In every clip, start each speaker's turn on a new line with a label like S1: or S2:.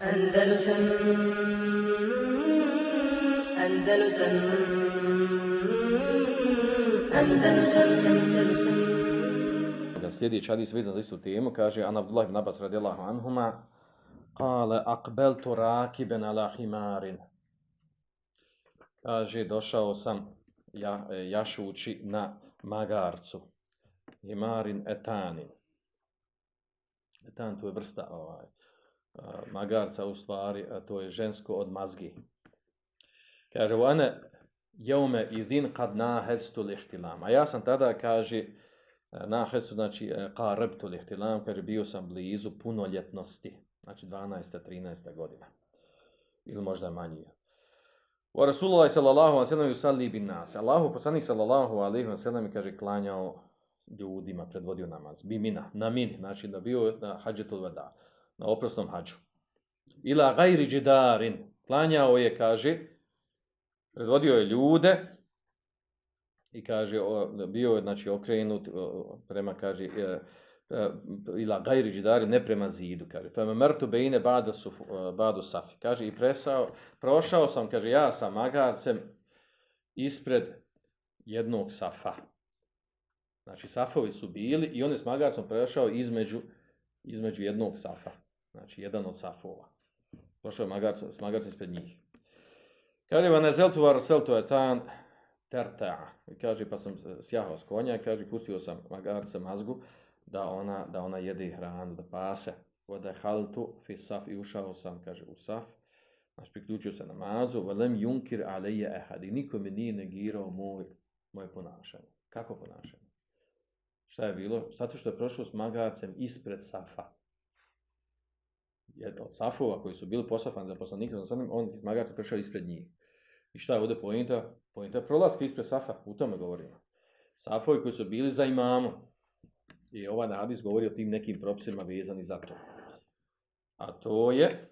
S1: Andalusam Andalusam Andalusam Andalusam
S2: Da sljedeći hadis vidim za istu temu, kaže An Abdullah ibn Abbas radijallahu anhuma Kale akbeltu rakiben ala himarin. Kaže, došao sam ja, e, jašući na magarcu. Himarin etanin. Etan to je vrsta ovaj, magarca u stvari, a to je žensko od mazgi. Kaže, one jeume idin kad nahestu lihtilam. A ja sam tada, kaže, nahestu, znači qarebtu lihtilam, kaže, bio sam blizu punoljetnosti. Znači 12. 13. godina. Ili možda manji. Wa Rasulullah sallallahu alaihi wa sallam yusalli bin nas. Allahu poslanik sallallahu alaihi wa sallam kaže klanjao ljudima, predvodio namaz. Bi mina, na min, znači da bio na hađetul vada, na oprosnom hađu. Ila gajri džidarin, klanjao je, kaže, predvodio je ljude i kaže, bio je, znači, okrenut prema, kaže, e, e, ila gajri džidari, ne prema zidu, kaže. Fema mrtu bejne badu, e, badu safi. Kaže, i presao, prošao sam, kaže, ja sa magarcem ispred jednog safa. Znači, safovi su bili i on je s magarcom prešao između, između jednog safa. Znači, jedan od safova. Prošao je magarcom, s magarcom ispred njih. Kaže, va ne zeltu var seltu etan terta. Kaže, pa sam sjahao s konja kaže, pustio sam magarca mazgu da ona, da ona jede hranu, da pase. Voda je haltu fi saf i ušao sam, kaže, u saf. Znači, priključio se namazu. Velem junkir aleje ehad. I niko mi nije negirao moj, moje ponašanje. Kako ponašanje? Šta je bilo? Zato što je prošao s magarcem ispred safa. Jedan od safova koji su bili posafani za poslanika, on iz magarca prešao ispred njih. I šta je ovdje pojenta? Pojenta je prolaska ispred safa, u tome govorimo. Safovi koji su bili za imamo. I ovaj hadis govori o tim nekim propisima vezani za to. A to je,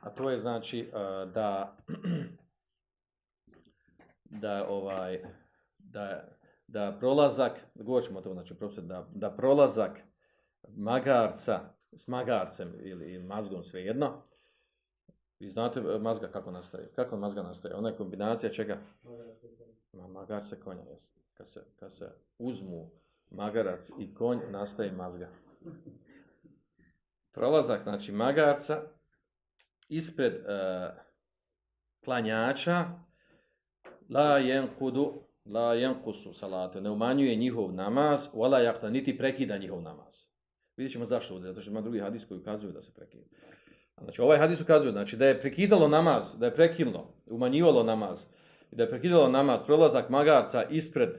S2: a to je znači da da ovaj da da prolazak, govorit ćemo o tome, znači, da, da prolazak magarca s magarcem ili, ili mazgom svejedno, vi znate e, mazga kako nastaje, kako mazga nastaje, ona je kombinacija čega? Ma, magarce konja, kad se, kad se uzmu magarac i konj, nastaje mazga. Prolazak, znači, magarca ispred uh, klanjača la kudu la yanqusu salatu, ne umanjuje njihov namaz, wala yakta, niti prekida njihov namaz. Vidjet ćemo zašto ovdje, zato što ima drugi hadis koji ukazuju da se prekida. Znači ovaj hadis ukazuje znači, da je prekidalo namaz, da je prekilno, umanjivalo namaz, da je prekidalo namaz, prolazak magarca ispred,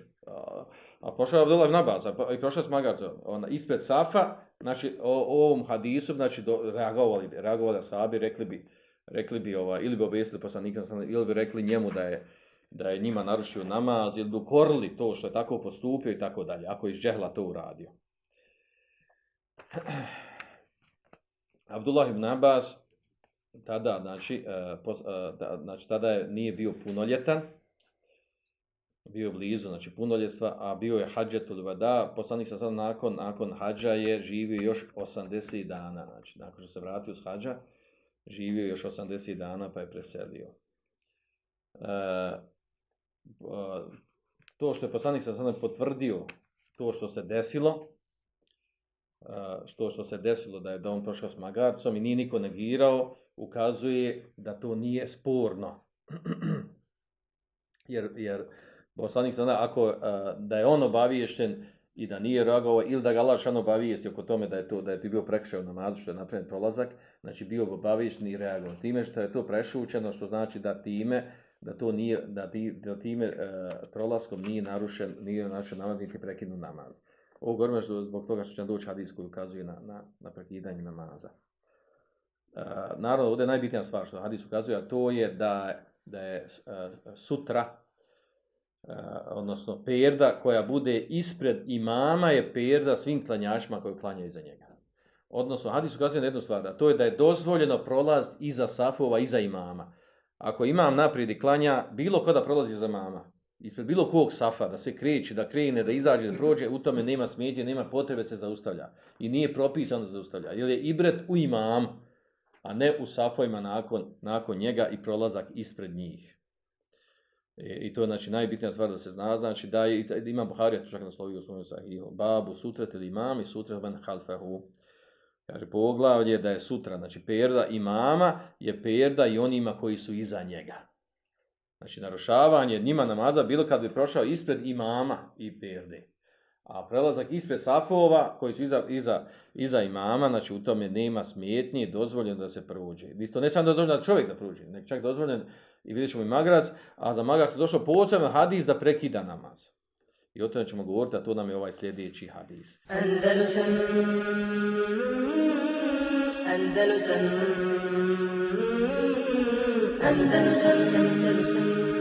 S2: a, prošao je Abdullah ibn Abbas, a i prošao s magarca, ona, ispred Safa, znači o, o ovom hadisu, znači do, reagovali bi, reagovali sahabi, rekli bi, rekli bi ova, ili bi objesili poslanika, ili bi rekli njemu da je, da je njima narušio namaz ili bi ukorili to što je tako postupio i tako dalje, ako je iz džehla to uradio. Abdullah ibn Abbas tada, znači, uh, uh, znači tada je, nije bio punoljetan, bio blizu, znači punoljetstva, a bio je hađetul vada, poslanik sam sad nakon, nakon hađa je živio još 80 dana, znači nakon što se vratio s hađa, živio još 80 dana pa je preselio. Uh, to što je poslanik sa sada potvrdio to što se desilo, što što se desilo da je da on prošao s magarcom i nije niko negirao, ukazuje da to nije sporno. jer, jer poslanik sada, ako da je on obaviješten i da nije reagovao ili da ga Allah šano obavijesti oko tome da je to da je bio prekršaj u namazu što je napravljen prolazak, znači bio obaviješten i reagovao. Time što je to prešućeno, što znači da time da to nije, da, ti, da time e, prolaskom nije narušen, nije narušen namaz, niti prekinu namaz. Ovo govorimo zbog toga što će nam doći hadis koji ukazuje na, na, na prekidanje namaza. E, naravno, ovdje je najbitnija stvar što hadis ukazuje, a to je da, da je e, sutra, e, odnosno perda koja bude ispred imama je perda svim klanjačima koji klanjaju iza njega. Odnosno, hadis ukazuje na jednu stvar, a to je da je dozvoljeno prolaz iza safova, iza imama ako imam naprijed i klanja, bilo ko da prolazi za mama, ispred bilo kog safa, da se kreće, da krene, da izađe, da prođe, u tome nema smetje, nema potrebe se zaustavlja. I nije propisano da zaustavlja. Jer je ibret u imam, a ne u safojima nakon, nakon njega i prolazak ispred njih. E, I to je znači najbitnija stvar da se zna, znači da je, ima Buharija čak naslovio u svojom sahihu, babu sutret ili imam i sutret ben halfehu. Kaže, poglavlje da je sutra, znači perda imama je perda i onima koji su iza njega. Znači, narušavanje njima namaza bilo kad bi prošao ispred imama i perde. A prelazak ispred safova koji su iza, iza, iza imama, znači u tome nema smetnje, dozvoljeno da se prođe. Isto ne samo da dozvoljeno da čovjek da prođe, nego čak dozvoljen, i vidjet ćemo i magrac, a za magrac je došao posebno hadis da prekida namaz. I o tome ćemo govoriti, a to nam je ovaj sljedeći hadis.
S1: Andalusam Andalusam Andalusam Andalusam